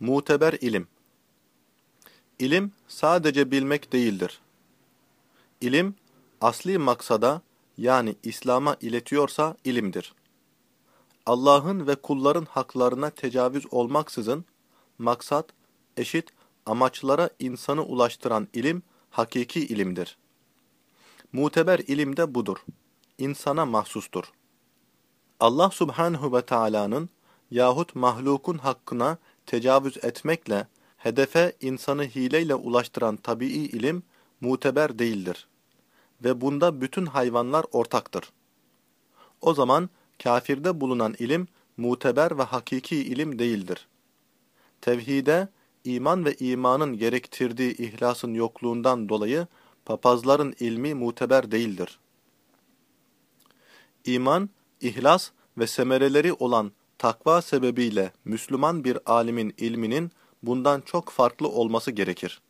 Muteber ilim. İlim sadece bilmek değildir. İlim, asli maksada yani İslam'a iletiyorsa ilimdir. Allah'ın ve kulların haklarına tecavüz olmaksızın, maksat, eşit, amaçlara insanı ulaştıran ilim, hakiki ilimdir. Muteber ilim de budur. İnsana mahsustur. Allah subhanehu ve Taala'nın yahut mahlukun hakkına tecavüz etmekle, hedefe insanı hileyle ulaştıran tabii ilim, muteber değildir. Ve bunda bütün hayvanlar ortaktır. O zaman kafirde bulunan ilim, muteber ve hakiki ilim değildir. Tevhide, iman ve imanın gerektirdiği ihlasın yokluğundan dolayı, papazların ilmi muteber değildir. İman, ihlas ve semereleri olan takva sebebiyle Müslüman bir alimin ilminin bundan çok farklı olması gerekir.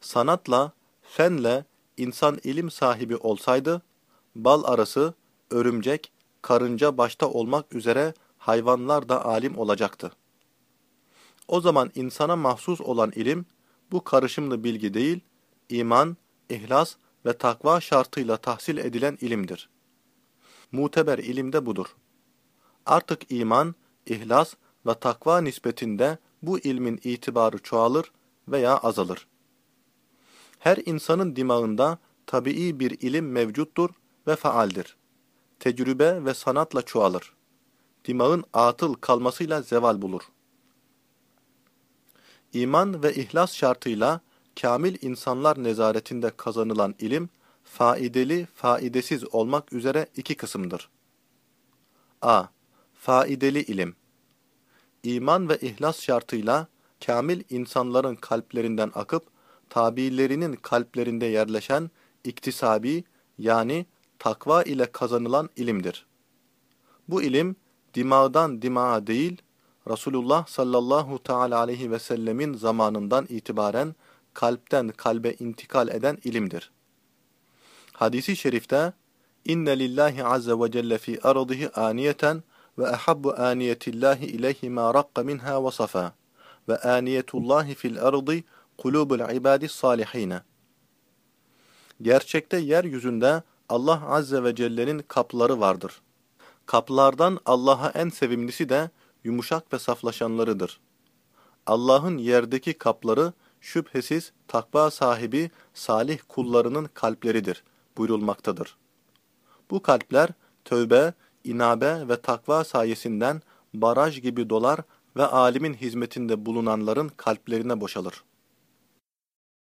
Sanatla, fenle insan ilim sahibi olsaydı, bal arası, örümcek, karınca başta olmak üzere hayvanlar da alim olacaktı. O zaman insana mahsus olan ilim, bu karışımlı bilgi değil, iman, ihlas ve takva şartıyla tahsil edilen ilimdir. Muteber ilim de budur. Artık iman, ihlas ve takva nispetinde bu ilmin itibarı çoğalır veya azalır. Her insanın dimağında tabii bir ilim mevcuttur ve faaldir. Tecrübe ve sanatla çoğalır. Dimağın atıl kalmasıyla zeval bulur. İman ve ihlas şartıyla kamil insanlar nezaretinde kazanılan ilim, faideli, faidesiz olmak üzere iki kısımdır. a. Faideli ilim İman ve ihlas şartıyla kamil insanların kalplerinden akıp, tabiilerinin kalplerinde yerleşen iktisabi yani takva ile kazanılan ilimdir. Bu ilim, dimağdan dimağa değil, Resulullah sallallahu teala aleyhi ve sellemin zamanından itibaren kalpten kalbe intikal eden ilimdir. Hadisi şerifte inne lillahi azze ve celle fi ardihi aniyeten ve ahabbu aniyetillahi ileyhi ma raqqa minha ve safa ve aniyetullahi fil ardi kulubul ibadis salihine. Gerçekte yeryüzünde Allah azze ve celle'nin kapları vardır. Kaplardan Allah'a en sevimlisi de yumuşak ve saflaşanlarıdır. Allah'ın yerdeki kapları şüphesiz takva sahibi salih kullarının kalpleridir buyurulmaktadır. Bu kalpler tövbe, inabe ve takva sayesinden baraj gibi dolar ve alimin hizmetinde bulunanların kalplerine boşalır.